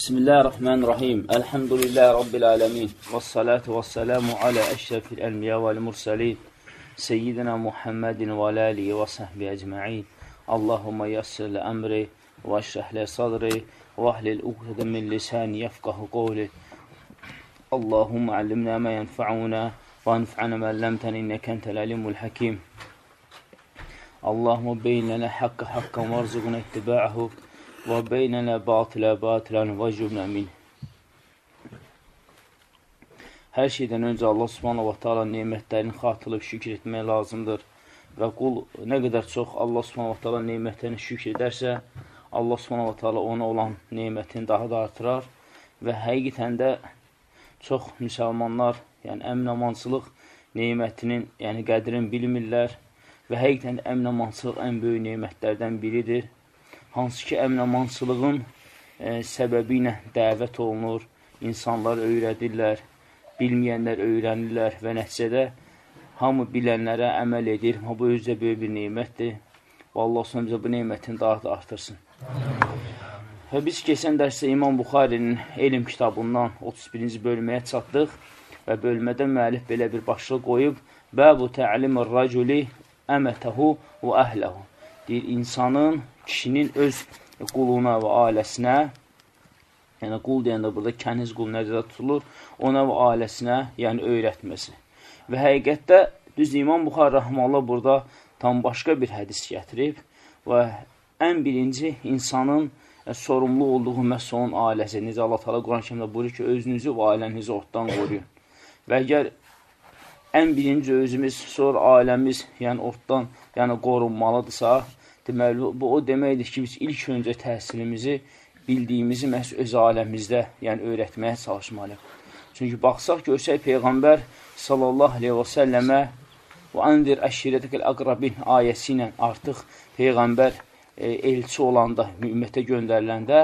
بسم الله الرحمن الرحيم الحمد لله رب العالمين والصلاة والسلام على أشرف الأنبياء والمرسلين سيدنا محمد وآله وصحبه أجمعين اللهم يسر لأمري واشرح لي صدري واهل الأقدة من لساني يفقه قولي اللهم علمنا ما ينفعنا وانفعنا ما علمتنا إنك أنت العليم الحكيم اللهم بين لنا حق حقا وارزقنا اتباعه və beynənə batılə batilən və cümlə min. Hər şeydən öncə Allah subhanahu wa ta'ala neymətlərini xatırlayıb şükür etmək lazımdır. Və qul nə qədər çox Allah subhanahu wa ta'ala neymətlərini şükür edərsə, Allah subhanahu wa ta'ala ona olan neymətini daha da artırar. Və həqiqətən də çox müsəlmanlar, yəni əmin-amansılıq neymətinin, yəni qədrini bilmirlər. Və həqiqətən də əmin-amansılıq ən böyük neymətlərdən biridir hansı ki, əminəmansılığın e, səbəbi ilə dəvət olunur, insanlar öyrədirlər, bilməyənlər öyrənirlər və nəticədə hamı bilənlərə əməl edir. Ha, bu özdə böyük bir neymətdir. Və Allah sonra bizə bu neymətin daha da artırsın. Və biz keçən dərsdə İmam Buxarinin elm kitabından 31-ci bölməyə çatdıq və bölmədə müəllif belə bir başlıq qoyub Bəbu tə'limir raculi əmətəhu və əhləhu deyir, insanın kişinin öz quluna və ailəsinə, yəni qul deyəndə burada kəniz qul nəzərdə tutulur, ona və ailəsinə, yəni öyrətməsi. Və həqiqətdə, düz İmam Buxar Rəhmallah burada tam başqa bir hədis gətirib və ən birinci insanın e, sorumlu olduğu məhz onun ailəsi. Necə Allah Teala Quran kəmdə buyurur ki, özünüzü və ailənizi otdan qoruyun. Və əgər ən birinci özümüz, sonra ailəmiz, yəni otdan yəni qorunmalıdırsa, Deməli, bu o deməkdir ki, biz ilk öncə təhsilimizi bildiyimizi məhz öz aləmizdə, yəni öyrətməyə çalışmalıyıq. Çünki baxsaq, görsək Peyğəmbər sallallahu aleyhi və səlləmə və andir əşirətəkəl əqrabin ayəsi ilə artıq Peyğəmbər elçi olanda, ümmətə göndəriləndə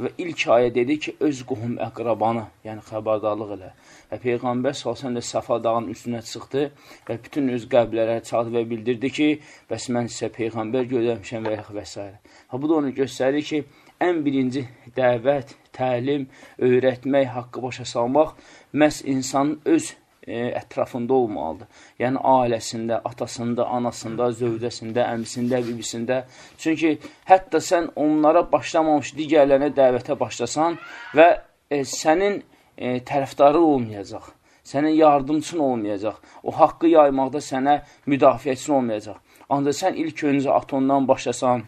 və ilk ayə dedi ki, öz qohum əqrabanı, yəni xəbərdarlıq elə. Və Peyğəmbər salsan da Səfa dağının üstünə çıxdı və bütün öz qəblərə çaldı və bildirdi ki, bəs mən sizə Peyğəmbər göndərmişəm və və s. Ha, bu da onu göstərir ki, ən birinci dəvət, təlim, öyrətmək, haqqı başa salmaq məhz insanın öz e, ətrafında olmalıdır. Yəni ailəsində, atasında, anasında, zövcəsində, əmisində, bibisində. Çünki hətta sən onlara başlamamış digərlərinə dəvətə başlasan və e, sənin e, tərəfdarı olmayacaq. Sənin yardımçın olmayacaq. O haqqı yaymaqda sənə müdafiəçin olmayacaq. Ancaq sən ilk öncə atondan başlasan,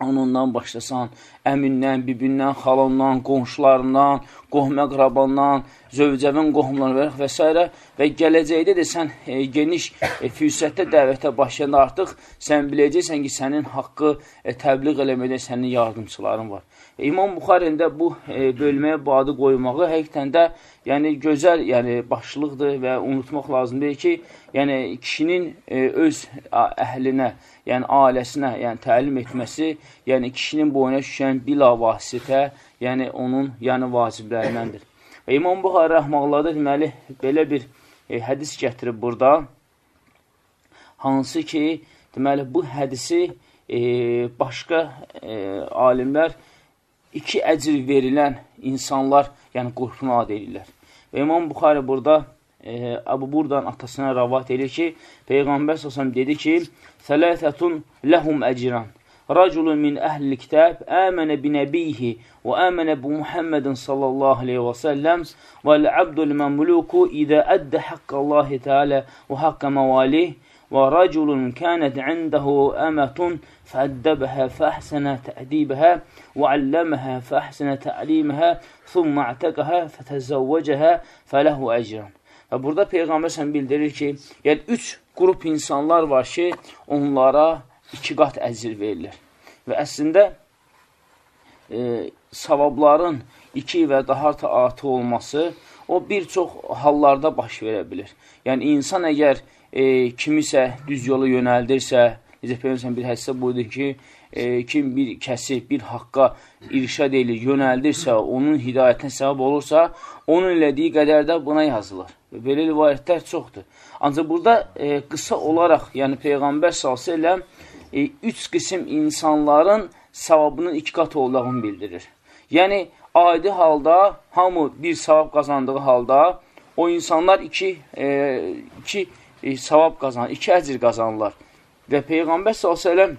anondan başlasan, əmindən, bibindən, xalondan, qonşularından, qohum-əqrabandan, zövcəvin qohumlarına və s. və gələcəkdə də sən e, geniş e, fürsətdə dəvətə başlayanda artıq sən biləcəksən ki, sənin haqqı e, təbliğ eləməkdə sənin yardımçıların var. E, İmam Buxarində bu e, bölməyə bu adı qoymağı həqiqətən də yəni, gözəl yəni, başlıqdır və unutmaq lazımdır ki, yəni, kişinin e, öz əhlinə, yəni ailəsinə yəni, təlim etməsi, yəni kişinin boyuna düşən bilavasitə, yəni onun yəni vaciblərindəndir. Və İmam Buxarə rəhmaqlarda deməli belə bir e, hədis gətirib burada, hansı ki, deməli bu hədisi e, başqa e, alimlər iki əcr verilən insanlar, yəni qrupuna ad edirlər. Və İmam Buxarə burada e, Əbu Burdan atasına ravat edir ki, Peyğəmbər səsəm dedi ki, Sələsətun ləhum əcran. Raculun min əhlil kitab əmənə binəbiyhi və əmənə bu Muhammedin sallallahu aleyhi və səlləm və l-abdul məmluku idə əddə haqqallahi teala və haqqa məvalih və raculun kənət indəhu əmətun fəəddəbəhə fəhsənə təədibəhə və alləməhə fəhsənə tə'liməhə thumma ətəqəhə fətəzəvvəcəhə fələhu əcran. Və burada Peyğəmbər sən bildirir ki, yəni üç qrup insanlar var ki, onlara iki qat əcr verilir. Və əslində e, savabların iki və daha artı olması o bir çox hallarda baş verə bilir. Yəni insan əgər e, kimisə düz yolu yönəldirsə, necə Peyğəmbər bir hədisdə buyurdu ki, e, kim bir kəsi bir haqqa irşad edir, yönəldirsə, onun hidayətinə səbəb olursa, onun elədiyi qədər də buna yazılır. Və belə rivayətlər çoxdur. Ancaq burada e, qısa olaraq, yəni Peyğəmbər s.ə.v e, üç qism insanların savabının iki qat olduğunu bildirir. Yəni, adi halda, hamı bir savab qazandığı halda, o insanlar iki, e, iki e, savab qazanır, iki əcr qazanırlar. Və Peyğəmbər s.ə.v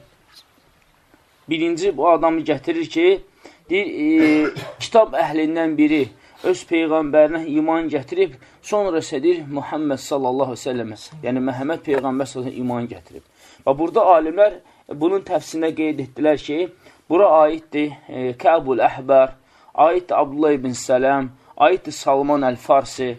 birinci bu adamı gətirir ki, deyir, e, kitab əhlindən biri öz Peyğəmbərinə iman gətirib, sonra isə deyir, Muhammed və yəni Məhəmməd Peyğəmbər sallallahu iman gətirib. Və burada alimlər bunun təfsirində qeyd etdilər ki, bura aiddir e, Kəbul Əhbər, aiddir Abdullah ibn Sələm, aiddir Salman Əl-Farsi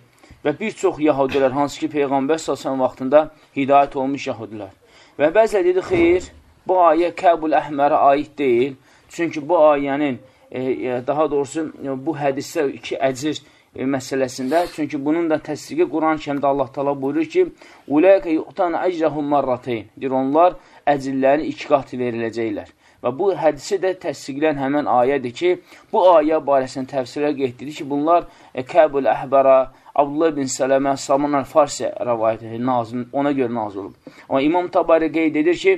və bir çox yahudilər, hansı ki, Peyğəmbər sallallahu vaxtında hidayət olmuş yahudilər. Və bəzə dedi, xeyr, bu ayə Kəbul Əhmərə aid deyil. Çünki bu ayənin, e, e, daha doğrusu bu hədisdə iki əcir e, məsələsində, çünki bunun da təsdiqi Quran-ı kəmdə Allah tala buyurur ki, Uləkə yuqtan əcrəhum marrateyn. Deyir, onlar əcillərini iki qat veriləcəklər. Və bu hədisi də təsdiqlən həmən ayədir ki, bu ayə barəsində təfsirə qeytdir ki, bunlar e, Kəbul Əhbəra, Abdullah bin Sələmə, Salman Əl-Farsi rəvayət edir, nazil, ona görə nazil olub. Amma İmam Tabari qeyd edir ki,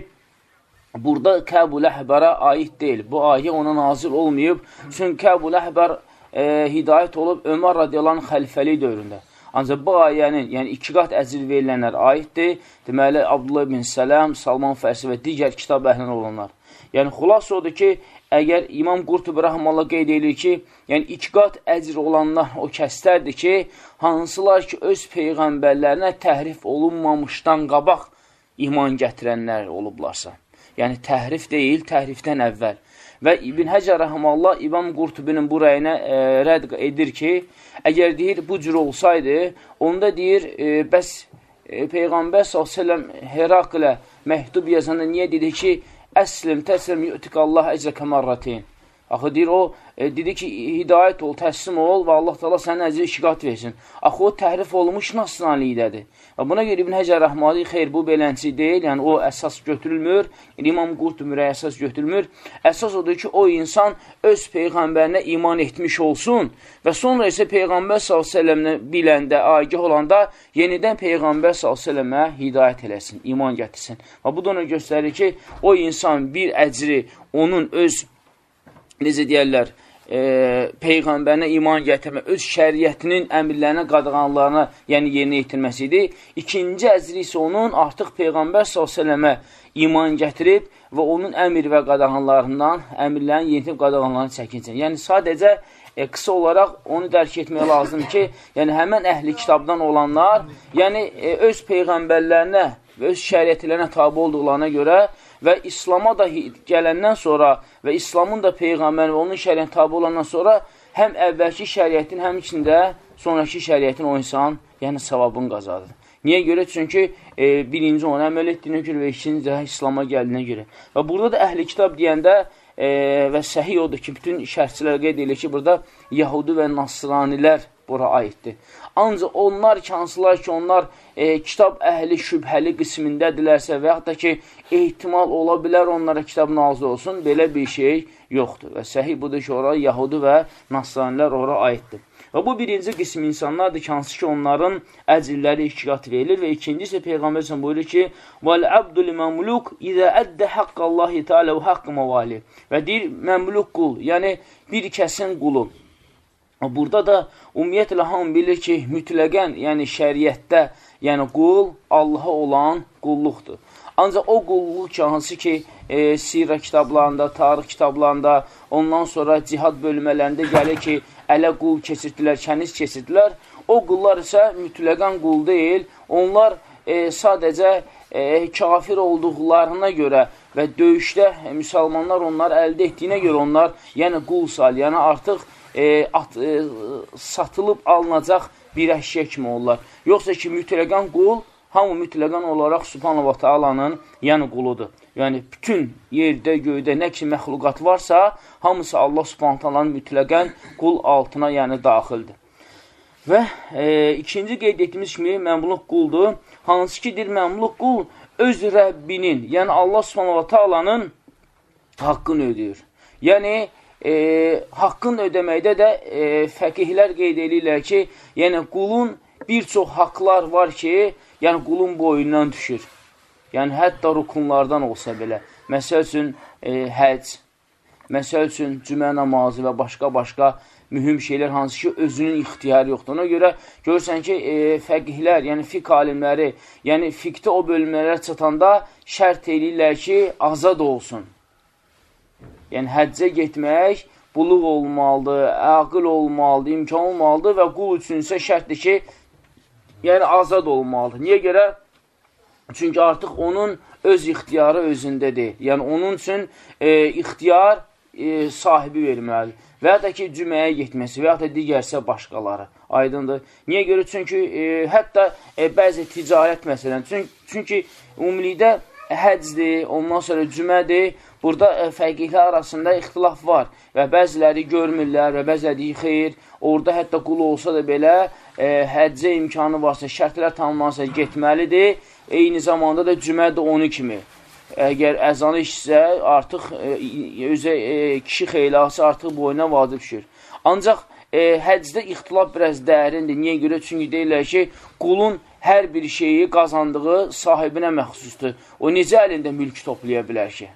burada Kəbul Əhbərə aid deyil. Bu ayə ona nazil olmayıb. Çünki Kəbul Əhbər e, hidayət olub Ömər radiyalan xəlifəli dövründə. Ancaq bu ayənin, yəni iki qat əcr verilənlər aiddir. Deməli, Abdullah bin Sələm, Salman Fərsi və digər kitab əhlinə olanlar. Yəni, xulas odur ki, əgər İmam Qurtubi Rəhmallah qeyd edir ki, yəni iki qat əcr olanlar o kəslərdir ki, hansılar ki, öz peyğəmbərlərinə təhrif olunmamışdan qabaq iman gətirənlər olublarsa. Yəni, təhrif deyil, təhrifdən əvvəl. Və İbn Həcər Rəhmallah İmam Qurtubinin bu rəyinə e, rədd edir ki, əgər deyir, bu cür olsaydı, onda deyir, e, bəs e, Peyğəmbər s.ə.v Heraklə məhdub yazanda niyə dedi ki, əslim, təslim, yu'tik Allah əcrə kəmarratin. Axı deyir, o e, dedi ki, hidayət ol, təslim ol və Allah təala sənin əcri şiqat versin. Axı o təhrif olmuş nasranlikdədir. Və buna görə İbn Həcər Rəhmali, xeyr, bu belənçi deyil, yəni o əsas götürülmür, İmam Qurtumürə əsas götürülmür. Əsas odur ki, o insan öz Peyğəmbərinə iman etmiş olsun və sonra isə Peyğəmbər s.ə.və biləndə, agih olanda yenidən Peyğəmbər s.ə.və hidayət eləsin, iman gətirsin. Və bu da onu göstərir ki, o insan bir əcri onun öz necə deyərlər, e, Peyğəmbərinə iman gətirmə, öz şəriətinin əmirlərinə, qadağanlarına, yəni yerinə yetirməsi idi. İkinci əzri isə onun artıq Peyğəmbər s.ə.və iman gətirib və onun əmir və qadağanlarından, əmirlərin yenitib qadağanlarını çəkinsin. Yəni, sadəcə e, qısa olaraq onu dərk etmək lazım ki, yəni həmən əhli kitabdan olanlar, yəni e, öz Peyğəmbərlərinə və öz şəriətlərinə tabi olduqlarına görə və İslama da gələndən sonra və İslamın da Peyğəmbər və onun şəriyyətin tabi olandan sonra həm əvvəlki şəriyyətin, həm içində sonraki şəriyyətin o insan, yəni savabını qazadır. Niyə görə? Çünki e, birinci onu əməl etdiyinə görə və ikinci də İslama gəldiyinə görə. Və burada da əhli kitab deyəndə e, və səhiy odur ki, bütün şərhçilər qeyd edir ki, burada Yahudi və Nasranilər bura aiddir. Ancaq onlar ki, hansılar ki, onlar e, kitab əhli şübhəli qismindədirlərsə və yaxud da ki, ehtimal ola bilər onlara kitab nazil olsun, belə bir şey yoxdur. Və səhih budur ki, ora Yahudi və Nasranilər ora aiddir. Və bu birinci qism insanlardır ki, hansı ki, onların əcilləri iki qat verilir və ikinci isə Peyğəmbər isə buyurur ki, وَالْعَبْدُ لِمَمْلُكْ إِذَا أَدَّ حَقَّ اللّٰهِ تَعَلَى وَحَقِّ مَوَالِ Və deyir, məmluk qul, yəni bir kəsin qulu. Burada da ümumiyyətlə hamı bilir ki, mütləqən, yəni şəriətdə, yəni qul Allaha olan qulluqdur. Ancaq o qulluq ki, hansı ki, e, sirə kitablarında, tarix kitablarında, ondan sonra cihad bölmələrində gəlir ki, ələ qul keçirdilər, kəniz keçirdilər. O qullar isə mütləqən qul deyil. Onlar e, sadəcə e, kafir olduqlarına görə və döyüşdə e, müsəlmanlar onlar əldə etdiyinə görə onlar, yəni qul sal, yəni artıq e, at, e, satılıb alınacaq bir əşyə kimi olurlar. Yoxsa ki, mütləqən qul, hamı mütləqən olaraq Subhanahu wa ta'alanın yəni quludur. Yəni, bütün yerdə, göydə nə ki məxluqat varsa, hamısı Allah Subhanahu ta'alanın mütləqən qul altına yəni daxildir. Və e, ikinci qeyd etdiyimiz kimi məmluq quldur. Hansı ki, dir məmluq qul öz Rəbbinin, yəni Allah Subhanahu ta'alanın haqqını ödəyir. Yəni, e, haqqın ödəməkdə də e, fəqihlər qeyd edirlər ki, yəni qulun bir çox haqlar var ki, yəni qulun boyundan düşür. Yəni hətta rukunlardan olsa belə. Məsəl üçün e, həc, məsəl üçün cümə namazı və başqa-başqa mühüm şeylər hansı ki, özünün ixtiyarı yoxdur. Ona görə görürsən ki, e, fəqihlər, yəni fiqh alimləri, yəni fiqhdə o bölmələrə çatanda şərt eləyirlər ki, azad olsun. Yəni həccə getmək buluq olmalıdır, əqil olmalıdır, imkan olmalıdır və qul üçün isə şərtdir ki, yəni azad olmalıdır. Niyə görə? Çünki artıq onun öz ixtiyarı özündədir. Yəni, onun üçün e, ixtiyar e, sahibi verməlidir. Və ya da ki, cüməyə getməsi və ya da digərsə başqaları. Aydındır. Niyə görə? Çünki e, hətta e, bəzi ticarət məsələn. Çünki, çünki ümumilikdə həcdir, ondan sonra cümədir. Burada e, fəqihlər arasında ixtilaf var və bəziləri görmürlər və bəziləri xeyr. Orada hətta qul olsa da belə e, həccə imkanı varsa, şərtlər tanınlansa getməlidir. Eyni zamanda da cümə də onu kimi. Əgər əzanı işsə, artıq e, özə e, kişi xeylası artıq boyuna vacib düşür. Ancaq e, həcdə ixtilaf biraz dərindir. Niyə görə? Çünki deyirlər ki, qulun hər bir şeyi qazandığı sahibinə məxsusdur. O necə əlində mülk toplaya bilər ki?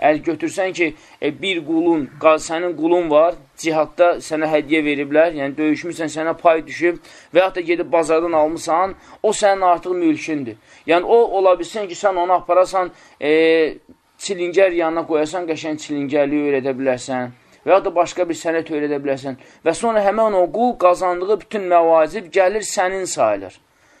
Əgər götürsən ki, e, bir qulun, sənin qulun var, cihadda sənə hədiyyə veriblər, yəni döyüşmüsən, sənə pay düşüb və yaxud da gedib bazardan almısan, o sənin artıq mülkündür. Yəni o ola bilsin ki, sən onu aparasan, e, çilingər yanına qoyasan, qəşən çilingərliyi öyrədə bilərsən və ya da başqa bir sənət öyrədə bilərsən və sonra həmən o qul qazandığı bütün məvacib gəlir sənin sayılır.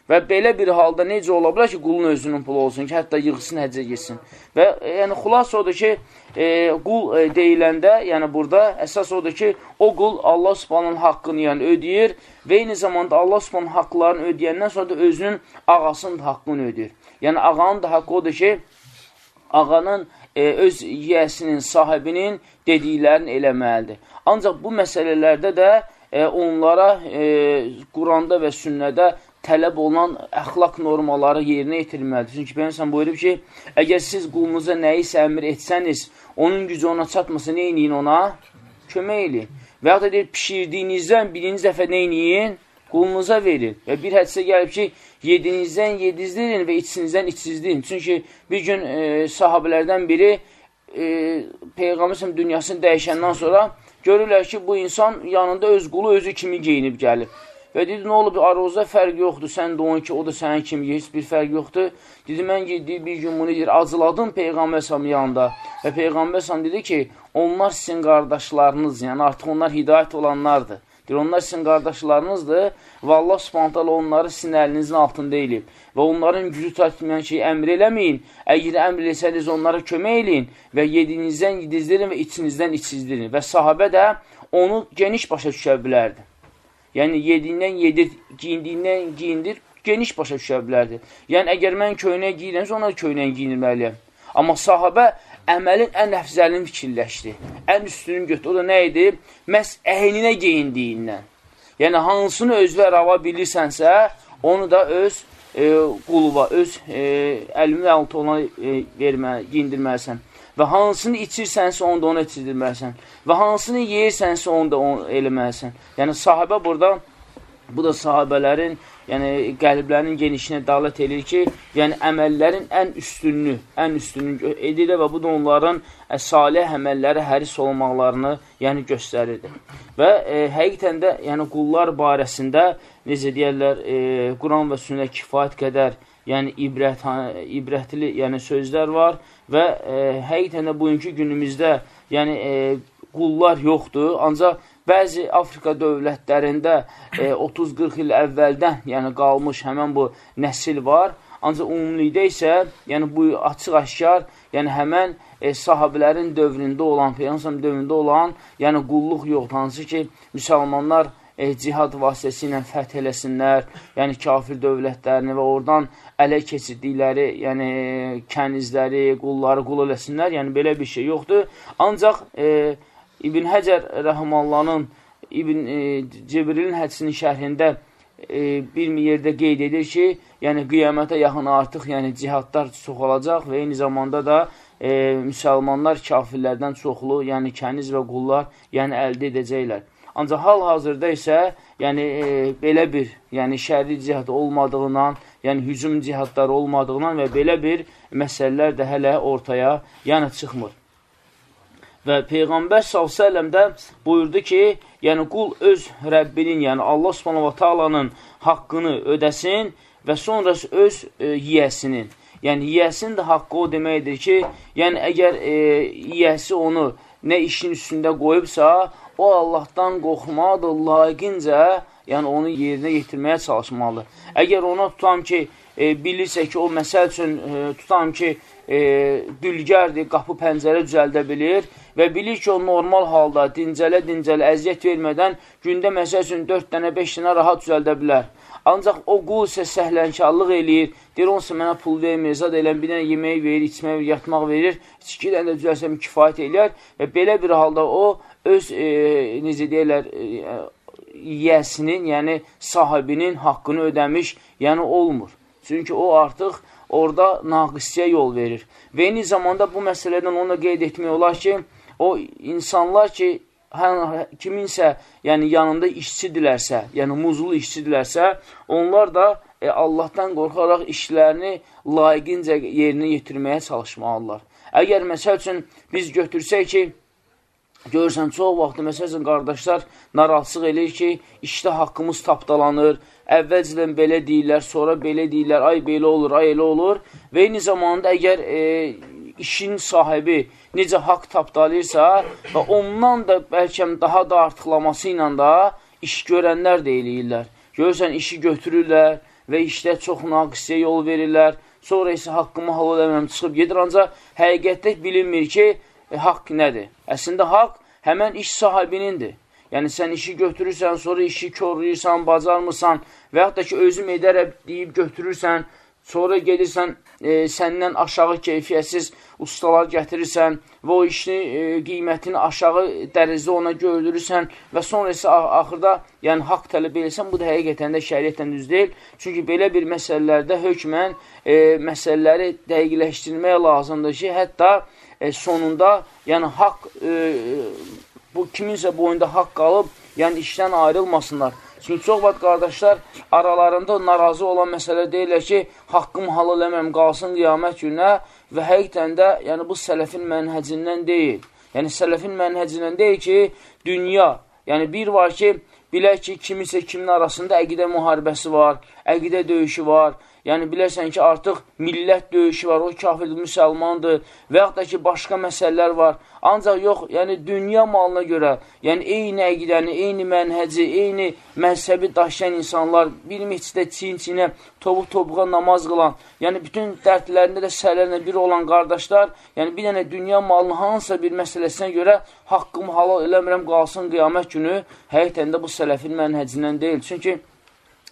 Və belə bir halda necə ola bilər ki, qulun özünün pulu olsun ki, hətta yığsın, həccə getsin. Və e, yəni, xulas odur ki, e, qul e, deyiləndə, yəni burada əsas odur ki, o qul Allah subhanın haqqını yəni, ödəyir və eyni zamanda Allah subhanın haqqlarını ödəyəndən sonra da özünün ağasının da haqqını ödəyir. Yəni, ağanın da haqqı odur ki, ağanın e, öz yiyəsinin, sahibinin dediklərini eləməlidir. Ancaq bu məsələlərdə də e, onlara e, Quranda və sünnədə tələb olunan əxlaq normaları yerinə yetirilməlidir. Çünki Peyyəmsən buyurub ki, əgər siz qulunuza nəyisə əmr etsəniz, onun gücü ona çatmasa, nə eləyin ona? Kömək eləyin. Və ya da deyir, pişirdiyinizdən birinci dəfə nə eləyin? Qulunuza verin. Və bir hədisə gəlib ki, yedinizdən yedizdirin və içsinizdən içsizdirin. Çünki bir gün e, sahabələrdən biri e, Peyğəmbər dünyasını dəyişəndən sonra görürlər ki, bu insan yanında öz qulu özü kimi geyinib gəlib. Və dedi, nə olub, aroza fərq yoxdur, sən də onun ki, o da sənin kimi, heç bir fərq yoxdur. Dedi, mən gedi, bir gün bunu deyir, acıladım Peyğəmbər Sam yanında. Və Peyğəmbər Sam dedi ki, onlar sizin qardaşlarınız, yəni artıq onlar hidayət olanlardır. Deyir, onlar sizin qardaşlarınızdır və Allah subhanətələ onları sizin əlinizin altında eləyib. Və onların gücü tatmayan şeyi əmr eləməyin. Əgər əmr eləsəniz onlara kömək eləyin və yedinizdən yedizdirin və içinizdən içizdirin. Və sahabə də onu geniş başa düşə bilərdi. Yəni, yediyindən yedir, giyindiyindən giyindir, geniş başa düşə bilərdi. Yəni, əgər mən köynək giyirəmsə, ona köynək giyinməliyəm. Amma sahabə əməlin ən əfzəlini fikirləşdi. Ən üstünün götür. O da nə idi? Məhz əhlinə geyindiyindən. Yəni, hansını özlə rava bilirsənsə, onu da öz e, quluva, öz e, əlinin altı ona e, vermə, giyindirməlisən. Və hansını içirsənsə, onu da ona içirdirməlisən. Və hansını yeyirsənsə, onu da onu eləməlisən. Yəni, sahabə burada, bu da sahabələrin, yəni qəlblərinin genişinə dalət edir ki, yəni əməllərin ən üstünlüyü, ən üstünlüyü edir və bu da onların salih əməlləri həris olmaqlarını yəni göstərirdi. Və e, həqiqətən də yəni qullar barəsində necə deyərlər, e, Quran və sünnə kifayət qədər yəni ibrət, ibrətli yəni sözlər var və e, həqiqətən də bugünkü günümüzdə yəni e, qullar yoxdur, ancaq bəzi Afrika dövlətlərində e, 30-40 il əvvəldən yəni qalmış həmən bu nəsil var, ancaq ümumilikdə isə yəni bu açıq-aşkar, yəni həmən e, sahabilərin dövründə olan, Peyğəmbər dövründə olan, yəni qulluq yoxdur, hansı ki, müsəlmanlar e, cihad vasitəsilə fəth eləsinlər, yəni kafir dövlətlərini və oradan ələ keçirdikləri, yəni kənizləri, qulları qul eləsinlər, yəni belə bir şey yoxdur. Ancaq e, İbn Həcər Rəhmanlanın İbn e, Cibrilin hədisinin şərhində e, bir yerdə qeyd edir ki, yəni qiyamətə yaxın artıq yəni cihadlar çoxalacaq və eyni zamanda da e, müsəlmanlar kafirlərdən çoxlu, yəni kəniz və qullar yəni əldə edəcəklər. Ancaq hal-hazırda isə yəni e, belə bir, yəni şərri cihad olmadığından, yəni hücum cihadları olmadığından və belə bir məsələlər də hələ ortaya yəni çıxmır. Və Peyğəmbər s.ə.v də buyurdu ki, yəni qul öz Rəbbinin, yəni Allah ta'alanın haqqını ödəsin və sonra öz e, yiyəsinin. Yəni, yiyəsinin də haqqı o deməkdir ki, yəni əgər e, yiyəsi onu nə işin üstündə qoyubsa, o Allahdan qorxmalıdır, layiqincə, yəni onu yerinə yetirməyə çalışmalıdır. Əgər ona tutam ki, e, bilirsə ki, o məsəl üçün e, tutam ki, e, dülgərdir, qapı pəncərə düzəldə bilir və bilir ki, o normal halda dincələ-dincələ əziyyət vermədən gündə məsəl üçün 4 dənə, 5 dənə rahat düzəldə bilər. Ancaq o qul isə səhlənkarlıq eləyir, deyir, onsa mənə pul vermir, zad eləm, bir dənə yemək verir, içmək verir, yatmaq verir, iki dənə də düzəlsəm kifayət eləyər və belə bir halda o öz, e, necə deyərlər, e, yiyəsinin, yəni sahibinin haqqını ödəmiş, yəni olmur. Çünki o artıq orada naqisliyə yol verir. Və eyni zamanda bu məsələdən onu qeyd etmək olar ki, o insanlar ki, kiminsə yəni yanında işçidirlərsə, yəni muzlu işçidirlərsə, onlar da e, Allahdan qorxaraq işlərini layiqincə yerinə yetirməyə çalışmalıdırlar. Əgər məsəl üçün biz götürsək ki, görürsən, çox vaxt, məsəl üçün, qardaşlar narahatsıq eləyir ki, işdə haqqımız tapdalanır, əvvəlcədən belə deyirlər, sonra belə deyirlər, ay belə olur, ay elə olur və eyni zamanda əgər e, işin sahibi necə haqq tapdalayırsa və ondan da bəlkə daha da artıqlaması ilə da iş görənlər də eləyirlər. Görürsən, işi götürürlər və işdə çox naqissiyə yol verirlər, sonra isə haqqımı halal eləməm çıxıb gedir, ancaq həqiqətdə bilinmir ki, e, haqq nədir? Əslində, haqq həmən iş sahibinindir. Yəni, sən işi götürürsən, sonra işi körləyirsən, bacarmırsan və yaxud da ki, özüm edərəm deyib götürürsən, sonra gedirsən, e, səndən aşağı keyfiyyətsiz ustalar gətirirsən və o işini, e, qiymətini aşağı dərəcədə ona gördürürsən və sonra isə axırda yəni, haqq tələb edirsən, bu da həqiqətən də şəriyyətən düz deyil. Çünki belə bir məsələlərdə hökmən e, məsələləri dəqiqləşdirmək lazımdır ki, hətta e, sonunda yəni, haqq e, bu kiminsə boyunda haqq qalıb, yəni işdən ayrılmasınlar. Çünki çox vaxt qardaşlar aralarında narazı olan məsələ deyirlər ki, haqqım halal eləməm, qalsın qiyamət günə və həqiqətən də yəni, bu sələfin mənhəcindən deyil. Yəni, sələfin mənhəcindən deyil ki, dünya, yəni bir var ki, bilək ki, kimisə kimin arasında əqidə müharibəsi var, əqidə döyüşü var, Yəni, bilərsən ki, artıq millət döyüşü var, o kafirdir, müsəlmandır və yaxud da ki, başqa məsələlər var. Ancaq yox, yəni dünya malına görə, yəni eyni əqidəni, eyni mənhəci, eyni məzhəbi daşıyan insanlar, bir meçdə çin-çinə, tobuq tobuğa namaz qılan, yəni bütün dərdlərində də səhərlərlə bir olan qardaşlar, yəni bir dənə dünya malını hansısa bir məsələsinə görə haqqımı halal eləmirəm, qalsın qiyamət günü, həqiqətən də bu sələfin mənhəcindən deyil. Çünki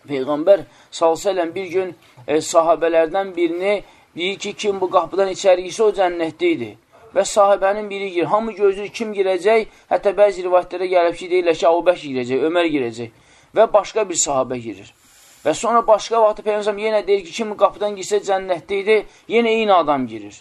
Peyğəmbər s.ə.v bir gün e, sahabələrdən birini deyir ki, kim bu qapıdan içəri girsə, o cənnətdə idi. Və sahibənin biri girir. Hamı gözlür, kim girəcək? Hətta bəzi rivayətlərə gəlib ki, deyirlər ki, Avubək girəcək, Ömər girəcək. Və başqa bir sahabə girir. Və sonra başqa vaxtı Peyğəmbər yenə deyir ki, kim qapıdan girsə cənnətdə idi, yenə eyni adam girir.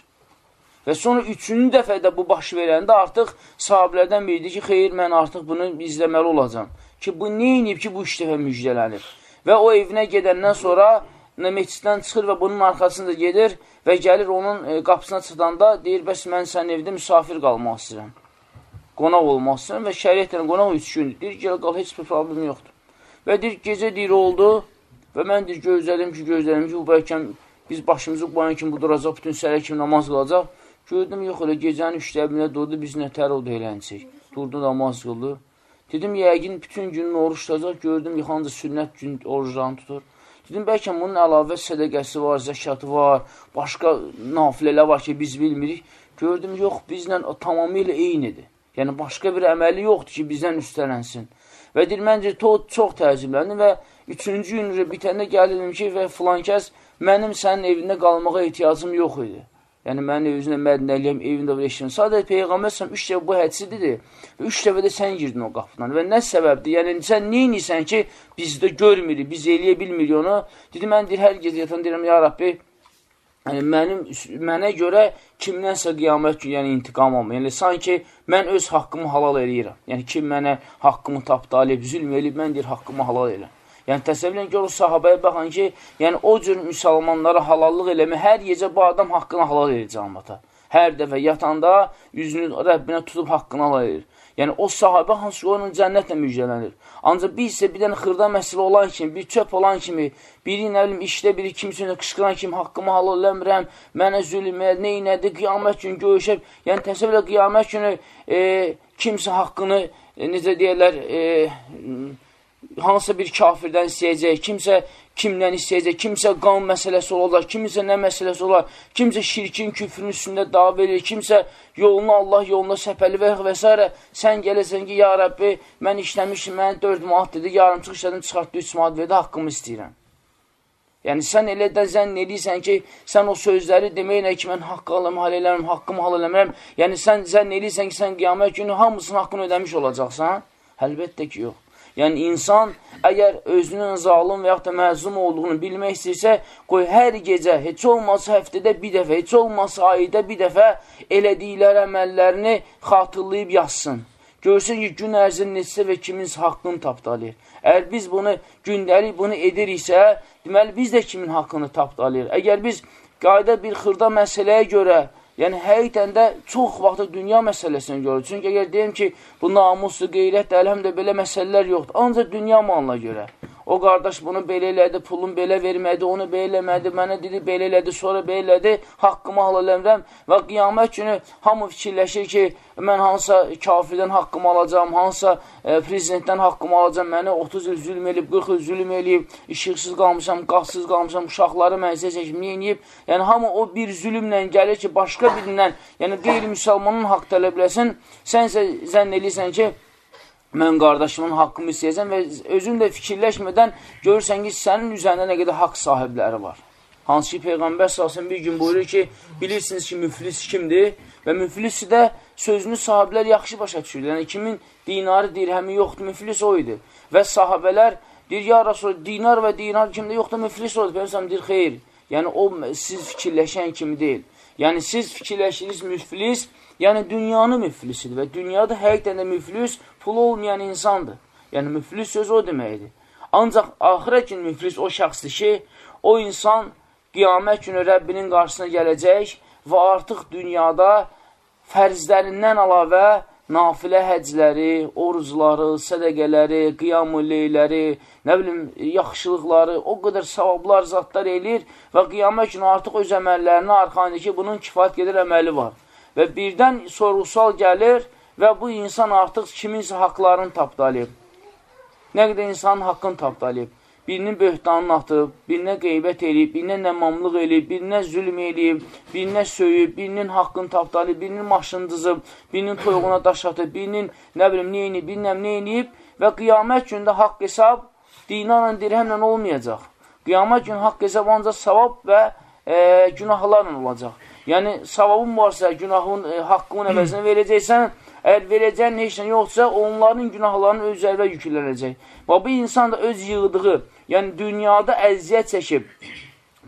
Və sonra üçüncü dəfə də bu baş verəndə artıq sahabələrdən biridir ki, xeyr, mən artıq bunu izləməli olacam. Ki, bu neyinib ki, bu üç dəfə müjdələnir. Və o evinə gedəndən sonra meçiddən çıxır və bunun arxasında gedir və gəlir onun e, qapısına çıxdanda deyir, bəs mən sənin evdə misafir qalmaq istəyirəm. Qonaq olmaq istəyirəm və şəriyyətlə qonaq üç gündür. Deyir, gəl qal, heç bir problem yoxdur. Və deyir, gecə deyir, oldu və mən deyir, gözlədim ki, gözlədim ki, bu bəlkə biz başımızı qoyan kimi bu duracaq, bütün sərə kimi namaz qılacaq. Gördüm, yox, elə gecənin üçləbində durdu, biz nətər oldu eləncək. Durdu, namaz qıldı. Dedim, yəqin bütün günün oruç tutacaq, gördüm, yıxanca sünnət gün oruclarını tutur. Dedim, bəlkə bunun əlavə sədəqəsi var, zəkatı var, başqa nafilələr var ki, biz bilmirik. Gördüm, yox, bizlə tamamilə eynidir. Yəni, başqa bir əməli yoxdur ki, bizdən üstələnsin. Və deyir, məncə, çox təəccübləndim və üçüncü gün bitəndə gəldim ki, və filan kəs mənim sənin evində qalmağa ehtiyacım yox idi. Yəni, mən özünə mədnəliyəm, evində bir eşim. Sadəcə Peyğəmbər səhəm üç dəfə bu hədsidir. Üç dəfə də sən girdin o qapıdan. Və nə səbəbdir? Yəni, sən neyinirsən ki, bizdə görmürük, biz eləyə bilmirik onu. Dedi, mən deyir, hər gecə yatan deyirəm, ya Rabbi, yəni, mənim, mənə görə kimdənsə qiyamət gün, yəni intiqam alma. Yəni, sanki mən öz haqqımı halal eləyirəm. Yəni, kim mənə haqqımı tapdı, alib, zülm eləyib, mən deyir, haqqımı halal eləyirəm. Yəni təsəvvürən gör o sahabəyə baxın ki, yəni o cür müsəlmanlara halallıq eləmə, hər gecə bu adam haqqını halal edir cəmaata. Hər dəfə yatanda üzünü Rəbbinə tutub haqqını alayır. Yəni, o sahabə hansı onun cənnətlə müjdələnir. Ancaq biz isə bir dənə xırda məsələ olan kimi, bir çöp olan kimi, biri, nə bilim, işdə biri kimsə qışqıran kimi haqqımı halal eləmirəm, mənə zülmə, neynədi, qiyamət günü görüşəb. Yəni, təsəvvürlə qiyamət günü e, kimsə haqqını, e, necə deyərlər, e, hansısa bir kafirdən istəyəcək, kimsə kimdən istəyəcək, kimsə qan məsələsi olar, kimsə nə məsələsi olar, kimsə şirkin, küfrün üstündə dava verir, kimsə yolunu Allah yoluna səpəli və və s. Sən gələsən ki, ya Rəbbi, mən işləmişim, mən 4 manat dedi, yarımçıq işlədim, çıxartdı 3 manat verdi, haqqımı istəyirəm. Yəni, sən elə də zənn edirsən ki, sən o sözləri deməklə ki, mən haqqı alım, hal eləmirəm, haqqımı hal eləmirəm. Yəni, sən zənn edirsən ki, sən qiyamət günü hamısının haqqını ödəmiş olacaqsan. Əlbəttə ki, yox. Yəni, insan əgər özünün zalım və yaxud da məzlum olduğunu bilmək istəyirsə, qoy hər gecə, heç olmasa həftədə bir dəfə, heç olmasa ayda bir dəfə elədikləri əməllərini xatırlayıb yazsın. Görsün ki, gün ərzində neçə və kimin haqqını tapdalıyır. Əgər biz bunu gündəlik bunu ediriksə, deməli, biz də kimin haqqını tapdalıyır. Əgər biz qayda bir xırda məsələyə görə Yəni, həqiqətən də çox vaxtı dünya məsələsini görür. Çünki əgər deyim ki, bu namuslu, qeyrət, əlhəm də belə məsələlər yoxdur. Ancaq dünya malına görə. O qardaş bunu belə elədi, pulun belə vermədi, onu belə eləmədi, mənə dedi, belə elədi, sonra belə elədi, haqqımı hal eləmirəm və qiyamət günü hamı fikirləşir ki, mən hansısa kafirdən haqqımı alacam, hansısa e, prezidentdən haqqımı alacam, mənə 30 il zülm eləyib, 40 il zülm eləyib, işıqsız qalmışam, qazsız qalmışam, uşaqları mənsə çəkib, neyiniyib? Yəni, hamı o bir zülmlə gəlir ki, başqa birindən, yəni qeyri-müsəlmanın haqq tələb eləsin, sən isə zənn eləyirsən ki, mən qardaşımın haqqımı istəyəcəm və özün də fikirləşmədən görürsən ki, sənin üzərində nə qədər haqq sahibləri var. Hansı ki, Peyğəmbər sahəsində bir gün buyurur ki, bilirsiniz ki, müflis kimdir? Və müflisi də sözünü sahiblər yaxşı başa düşür. Yəni, kimin dinarı, dirhəmi yoxdur, müflis o idi. Və sahabələr deyir, ya Rasul, dinar və dinar kimdə yoxdur, müflis odur. Peyğəmbər deyir, xeyr. Yəni, o siz fikirləşən kimi deyil. Yəni, siz fikirləşiniz müflis, yəni dünyanı müflisidir və dünyada həqiqdən də müflis pul olmayan insandır. Yəni, müflis söz o deməkdir. Ancaq axirət gün müflis o şəxsdir ki, o insan qiyamət günü Rəbbinin qarşısına gələcək və artıq dünyada fərzlərindən əlavə nafilə həcləri, orucları, sədəqələri, qiyam-ı leyləri, nə bilim, yaxşılıqları, o qədər savablar, zatlar eləyir və qiyamət günü artıq öz əməllərini arxanında ki, bunun kifayət qədər əməli var. Və birdən sorğusal gəlir və bu insan artıq kiminsə haqlarını tapdalayıb. Nə qədər insanın haqqını tapdalayıb. Birinin böhtanını atıb, birinə qeybət eləyib, birinə nəmamlıq eləyib, birinə zülm eləyib, birinə söyüb, birinin haqqını tapdalayıb, birinin maşını dızıb, birinin toyuğuna daş atıb, birinin nə bilim neyini, bilməm neyiniyib və qiyamət gündə haqq hesab dinarla, dirhəmlə olmayacaq. Qiyamət günü haqq hesab ancaq savab və e, günahlarla olacaq. Yəni, savabın varsa, günahın, e, haqqının əvəzini verəcəksən, Əgər verəcən nə yoxsa, onların günahlarının öz üzərində yüklənəcək. Və bu insan da öz yığdığı, yəni dünyada əziyyət çəkib,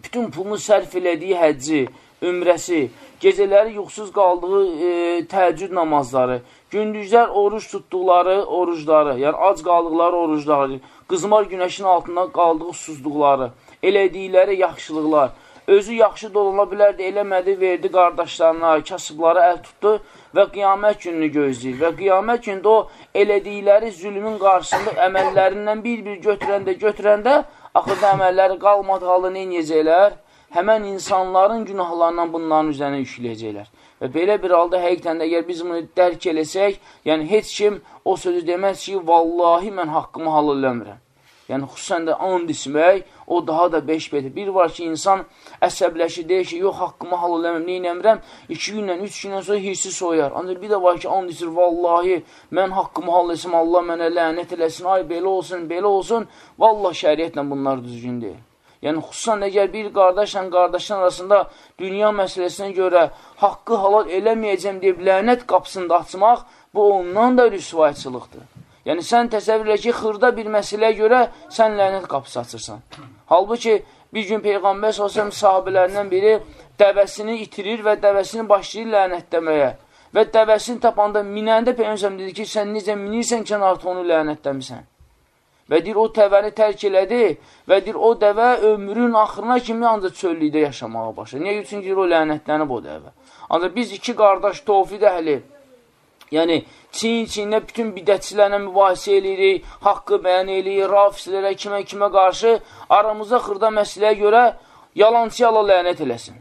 bütün pulunu sərf elədiyi həcci, ümrəsi, gecələri yuxsuz qaldığı e, təəccüd namazları, gündüzlər oruç tutduqları orucları, yəni ac qaldıqları orucları, qızmar günəşin altında qaldığı susuzluqları, elədikləri yaxşılıqlar, özü yaxşı dolana bilərdi, eləmədi, verdi qardaşlarına, kasıblara əl tutdu və qiyamət gününü gözləyir. Və qiyamət gündə o elədikləri zülmün qarşısında əməllərindən bir-bir götürəndə, götürəndə, axırda əməlləri qalmadığı halda neynəyəcəklər? Həmən insanların günahlarından bunların üzərinə yükləyəcəklər. Və belə bir halda həqiqətən də əgər biz bunu dərk eləsək, yəni heç kim o sözü deməz ki, vallahi mən haqqımı hal eləmirəm. Yəni, xüsusən də and ismək, o daha da beş betir. Bir var ki, insan əsəbləşir, deyir ki, yox, haqqımı hal eləmirəm, neynəmirəm, iki gündən, üç gündən sonra hirsi soyar. Ancaq bir də var ki, and isir, vallahi, mən haqqımı hal etsim, Allah mənə lənət eləsin, ay, belə olsun, belə olsun, vallah şəriyyətlə bunlar düzgün deyil. Yəni, xüsusən əgər bir qardaşla qardaşın arasında dünya məsələsinə görə haqqı halal eləməyəcəm deyib lənət qapısında açmaq, bu ondan da rüsvayçılıqdır. Yəni, sən təsəvvür elə ki, xırda bir məsələyə görə sən lənət qapısı açırsan. Halbuki, bir gün Peyğəmbər s.ə.v sahabələrindən biri dəvəsini itirir və dəvəsini başlayır lənətləməyə. Və dəvəsini tapanda, minəndə Peyğəmbər dedi ki, sən necə minirsən ki, artıq onu lənətləmirsən. Və deyir, o təvəni tərk elədi və deyir, o dəvə ömrün axırına kimi ancaq çöllükdə yaşamağa başladı. Niyə? Çünki o lənətlənib o dəvə. Ancaq biz iki qardaş tovfid əhli, yəni çiyin-çiyinə bütün bidətçilərlə mübahisə eləyirik, haqqı bəyan eləyirik, rafislərə, kimə-kimə qarşı aramıza xırda məsələyə görə yalancı Allah lənət eləsin.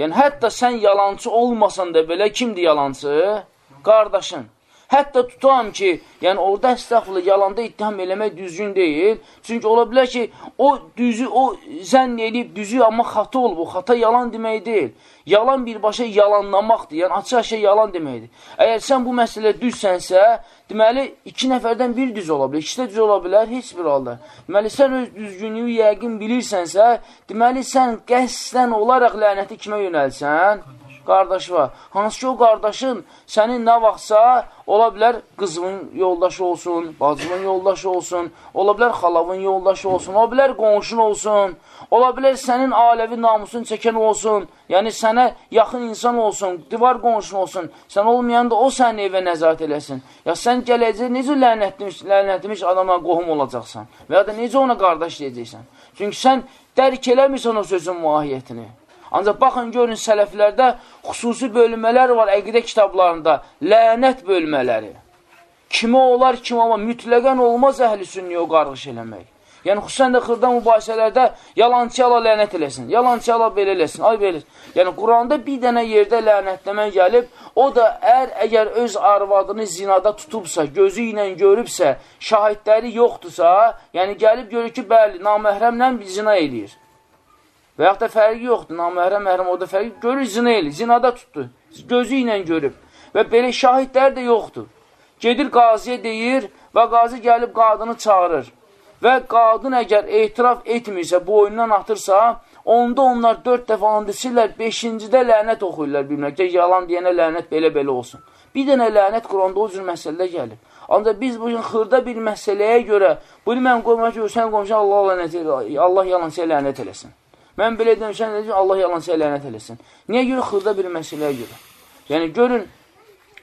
Yəni, hətta sən yalancı olmasan da belə, kimdir yalancı? Qardaşın. Hətta tutam ki, yəni orada əstəxfurla yalanda ittiham eləmək düzgün deyil. Çünki ola bilər ki, o düzü, o zənn eləyib düzü, amma xata olub. O xata yalan demək deyil. Yalan birbaşa yalanlamaqdır. Yəni açıq şey yalan deməkdir. Əgər sən bu məsələ düzsənsə, deməli, iki nəfərdən bir düz ola bilər. İkisi də düz ola bilər, heç bir halda. Deməli, sən öz düzgünlüyü yəqin bilirsənsə, deməli, sən qəsdən olaraq lənəti kimə yönəlsən? Qardaşı var. Hansı ki, o qardaşın sənin nə vaxtsa, ola bilər qızının yoldaşı olsun, bacının yoldaşı olsun, ola bilər xalavın yoldaşı olsun, ola bilər qonşun olsun, ola bilər sənin aləvi namusun çəkən olsun, yəni sənə yaxın insan olsun, divar qonşun olsun, sən olmayanda o sənin evə nəzarət eləsin. Ya sən gələcək, necə lənətləmiş, lənətləmiş adama qohum olacaqsan və ya da necə ona qardaş deyəcəksən. Çünki sən dərk eləmirsən o sözün mahiyyətini. Ancaq baxın, görün, sələflərdə xüsusi bölmələr var əqidə kitablarında, lənət bölmələri. Kimə olar, kim amma mütləqən olmaz əhli sünniyə o qarğış eləmək. Yəni, xüsusən də xırda mübahisələrdə yalancı ala lənət eləsin, yalancı ala belə eləsin, ay belə. Yəni, Quranda bir dənə yerdə lənətləmə gəlib, o da ər əgər öz arvadını zinada tutubsa, gözü ilə görübsə, şahidləri yoxdursa, yəni gəlib görür ki, bəli, naməhrəmlə zina eləyir. Və yaxud da fərqi yoxdur, naməhrəm, məhrəm orada fərqi görür, zina eli, zinada tutdu, gözü ilə görüb. Və belə şahidlər də yoxdur. Gedir qaziyə deyir və qazi gəlib qadını çağırır. Və qadın əgər etiraf etmirsə, boynundan atırsa, onda onlar dörd dəfə andisirlər, beşincidə lənət oxuyurlar bir ki, yalan deyənə lənət belə-belə olsun. Bir dənə lənət Quranda o cür məsələdə gəlib. Ancaq biz bugün xırda bir məsələyə görə, bunu mən qoymaq ki, sən qoymuşsan, Allah, lənət, Allah yalan sən lənət eləsin. Mən belə demişəm, dedim, Allah yalansa lənət eləsin. Niyə görə? Xırda bir məsələyə görə. Yəni, görün,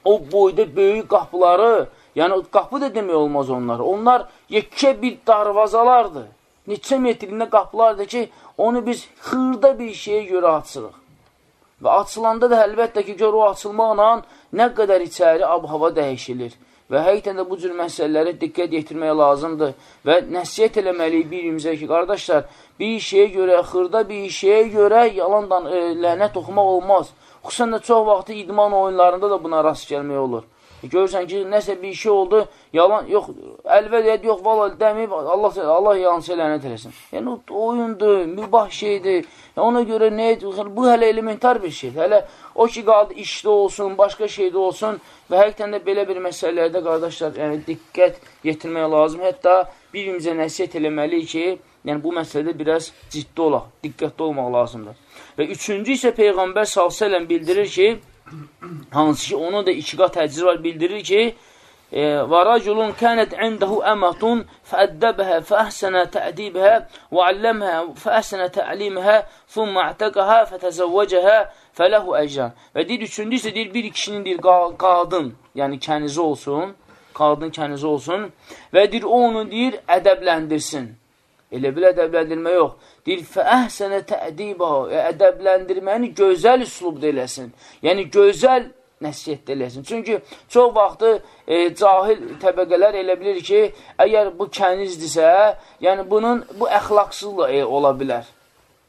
o boyda böyük qapıları, yəni qapı da demək olmaz onlar. Onlar yekə bir darvazalardır. Neçə metrində qapılardır ki, onu biz xırda bir şeyə görə açırıq. Və açılanda da əlbəttə ki, gör o açılmaqla nə qədər içəri ab-hava dəyişilir. Və həqiqətən də bu cür məsələlərə diqqət yetirmək lazımdır və nəsiyyət eləməliyik bir-birimizə ki, qardaşlar, bir şeyə görə, xırda bir şeyə görə yalandan e, lənət oxumaq olmaz. Xüsusən də çox vaxtı idman oyunlarında da buna rast gəlmək olur. Görürsən ki, nəsə bir şey oldu, yalan, yox, əlvə deyək, yox, valla dəməyib, Allah, Allah yalansı lənət eləsin. Yəni, oyundur, mübah şeydir. Ona görə nə edir? Bu hələ elementar bir şeydir. Hələ o ki, qaldı işdə olsun, başqa şeydə olsun və həqiqətən də belə bir məsələlərdə, qardaşlar, yəni, diqqət yetirmək lazım. Hətta bir-birimizə nəsiyyət eləməliyik ki, yəni bu məsələdə biraz ciddi olaq, diqqətli olmaq lazımdır. Və üçüncü isə Peyğəmbər s.ə.v bildirir ki, hansı ki onun da iki qat əcri var, bildirir ki, e, və raculun kənət indəhu əmatun fəəddəbəhə fəəhsənə təədibəhə və əlləmhə fəəhsənə təəlimhə thumma ətəqəhə fətəzəvvəcəhə fələhu əcran. Və deyir, üçüncü isə deyir, bir kişinin deyir, qadın, yəni kənizi olsun, qadın kənizi olsun və deyir, o onu deyir, ədəbləndirsin. Elə bil ədəbləndirmə yox. Deyir, fəəhsənə tə'dibə, ədəbləndirməni gözəl üslubda eləsin. Yəni, gözəl nəsiyyət eləsin. Çünki çox vaxtı e, cahil təbəqələr elə bilir ki, əgər bu kənizdirsə, yəni bunun, bu əxlaqsızla e, ola bilər.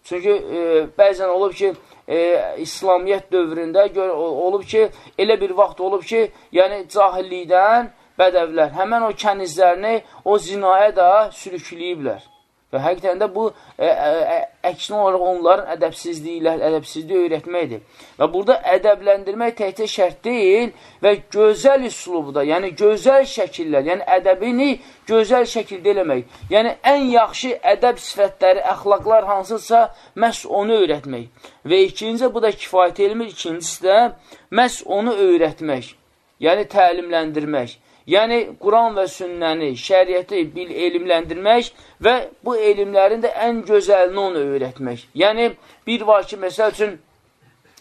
Çünki e, bəzən olub ki, e, İslamiyyət dövründə gör, olub ki, elə bir vaxt olub ki, yəni cahillikdən bədəvlər həmən o kənizlərini o zinaya da sürükləyiblər. Və həqiqətən də bu ə, ə, əksin olaraq onların ədəbsizliyi, ədəbsizliyi öyrətməkdir. Və burada ədəbləndirmək təkcə şərt deyil və gözəl üslubda, yəni gözəl şəkillər, yəni ədəbini gözəl şəkildə eləmək. Yəni ən yaxşı ədəb sifətləri, əxlaqlar hansısa məhz onu öyrətmək. Və ikinci, bu da kifayət elmir, ikincisi də məhz onu öyrətmək, yəni təlimləndirmək. Yəni, Quran və sünnəni, şəriəti bil, elmləndirmək və bu elmlərin də ən gözəlini onu öyrətmək. Yəni, bir var ki, məsəl üçün,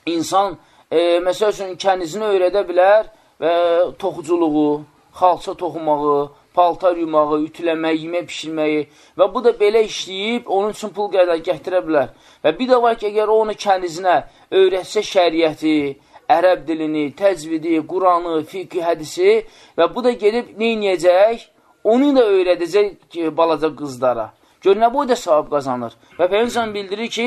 insan, e, məsəl üçün, kənizini öyrədə bilər və toxuculuğu, xalça toxumağı, paltar yumağı, ütüləməyi, yemək pişirməyi və bu da belə işləyib, onun üçün pul qədər gətirə bilər. Və bir də var ki, əgər onu kənizinə öyrətsə şəriəti, ərəb dilini, təcvidi, Quranı, fiqhi, hədisi və bu da gedib neynəyəcək? Onu da öyrədəcək balaca qızlara. Gör, nə boyda savab qazanır. Və Peyyəmsən bildirir ki,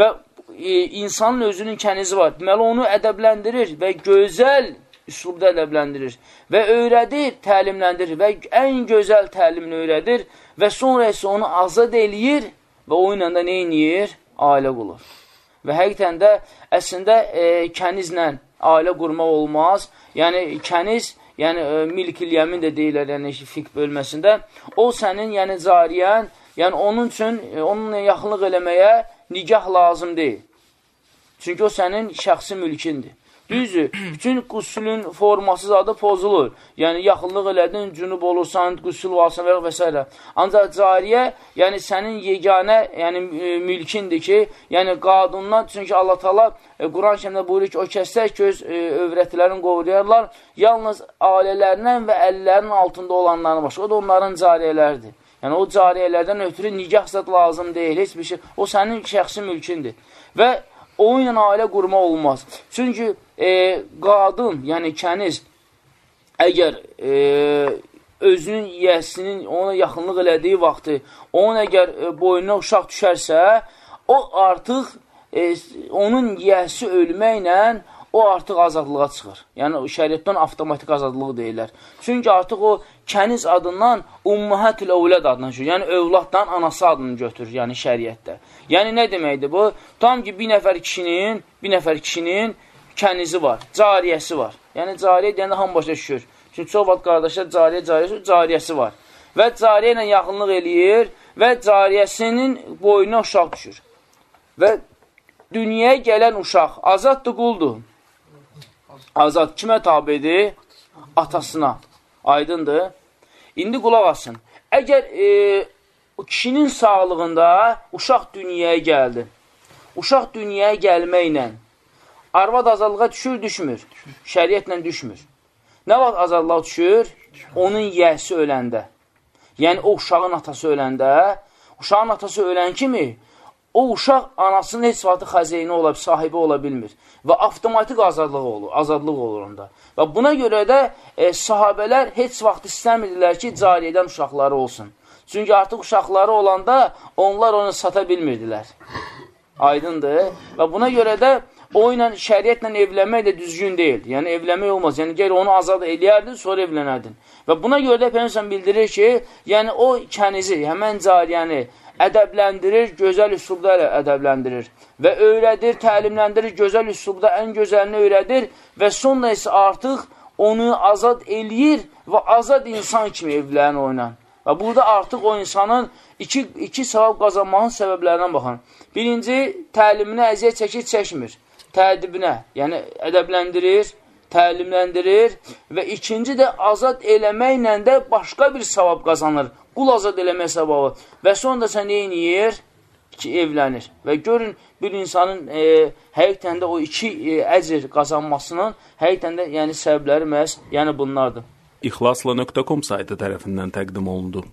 və e, insanın özünün kənizi var. Deməli, onu ədəbləndirir və gözəl üslubda ədəbləndirir və öyrədir, təlimləndirir və ən gözəl təlimini öyrədir və sonra isə onu azad eləyir və o ilə də eləyir? Ailə qulur. Və həqiqətən də əslində e, kənizlə ailə qurmaq olmaz. Yəni, kəniz yəni e, milkil yəmin də deyirlər, yəni fiqh bölməsində. O sənin, yəni cariyən Yəni, onun üçün, e, onunla yaxınlıq eləməyə nikah lazım deyil. Çünki o sənin şəxsi mülkindir. Düzdür, bütün qüsülün forması adı pozulur. Yəni, yaxınlıq elədin, cünub olursan, qüsül valsın və, və s. Ancaq cariyə, yəni sənin yeganə yəni, mülkindir ki, yəni qadından, çünki Allah tala e, Quran kəmdə buyurur ki, o kəslər ki, öz e, övrətlərini qovuruyarlar, yalnız ailələrindən və əllərinin altında olanlarını başqa, o da onların cariyələridir. Yəni, o cariyələrdən ötürü nigah zat lazım deyil, heç bir şey. O sənin şəxsi mülkündür. Və o ilə ailə qurma olmaz. Çünki e, qadın, yəni kəniz, əgər e, özünün yiyəsinin ona yaxınlıq elədiyi vaxtı, onun əgər e, boynuna uşaq düşərsə, o artıq e, onun yiyəsi ölməklə o artıq azadlığa çıxır. Yəni, şəriətdən avtomatik azadlıq deyirlər. Çünki artıq o kəniz adından Umməhətül Övləd adını götürür. Yəni, övladdan anası adını götürür, yəni şəriətdə. Yəni, nə deməkdir bu? Tam ki, bir nəfər kişinin, bir nəfər kişinin kənizi var, cariyəsi var. Yəni, cariyə deyəndə hamı başa düşür. Çünki çox vaxt qardaşlar cariyə, cariyəsi, cariyəsi var. Və cariyə ilə yaxınlıq eləyir və cariyəsinin boyuna uşaq düşür. Və dünyaya gələn uşaq azaddır, quldur. Azad kimə tabidir? Atasına. Aydındır. İndi qulaq asın. Əgər e, kişinin sağlığında uşaq dünyaya gəldi. Uşaq dünyaya gəlməklə arvad azadlığa düşür, düşmür. Şəriətlə düşmür. Nə vaxt azadlığa düşür? Onun yəsi öləndə. Yəni, o uşağın atası öləndə, uşağın atası ölən kimi o uşaq anasının heç vaxtı xəzeyini ola, sahibi ola bilmir. Və avtomatik azadlıq olur, azadlıq olur onda. Və buna görə də e, sahabələr heç vaxt istəmirdilər ki, cariyədən uşaqları olsun. Çünki artıq uşaqları olanda onlar onu sata bilmirdilər. Aydındır. Və buna görə də o ilə şəriətlə evlənmək də düzgün deyil. Yəni, evlənmək olmaz. Yəni, gəl onu azad eləyərdin, sonra evlənərdin. Və buna görə də Peygəmbər bildirir ki, yəni o kənizi, həmən cariyəni ədəbləndirir, gözəl üslubda ədəbləndirir və öyrədir, təlimləndirir, gözəl üslubda ən gözəlini öyrədir və sonra isə artıq onu azad eləyir və azad insan kimi evlənir oynan. Və burada artıq o insanın iki, iki savab qazanmağın səbəblərindən baxın. Birinci, təliminə əziyyət çəkir, çəkmir. Tədibinə, yəni ədəbləndirir, təlimləndirir və ikinci də azad eləməklə də başqa bir savab qazanır qul azad eləmək səbəbı və sonra sən neyiniyir? Ki, evlənir. Və görün, bir insanın e, həqiqətən də o iki e, əcr qazanmasının həqiqətən də yəni səbəbləri məhz yəni bunlardır. İxlasla.com saytı tərəfindən təqdim olundu.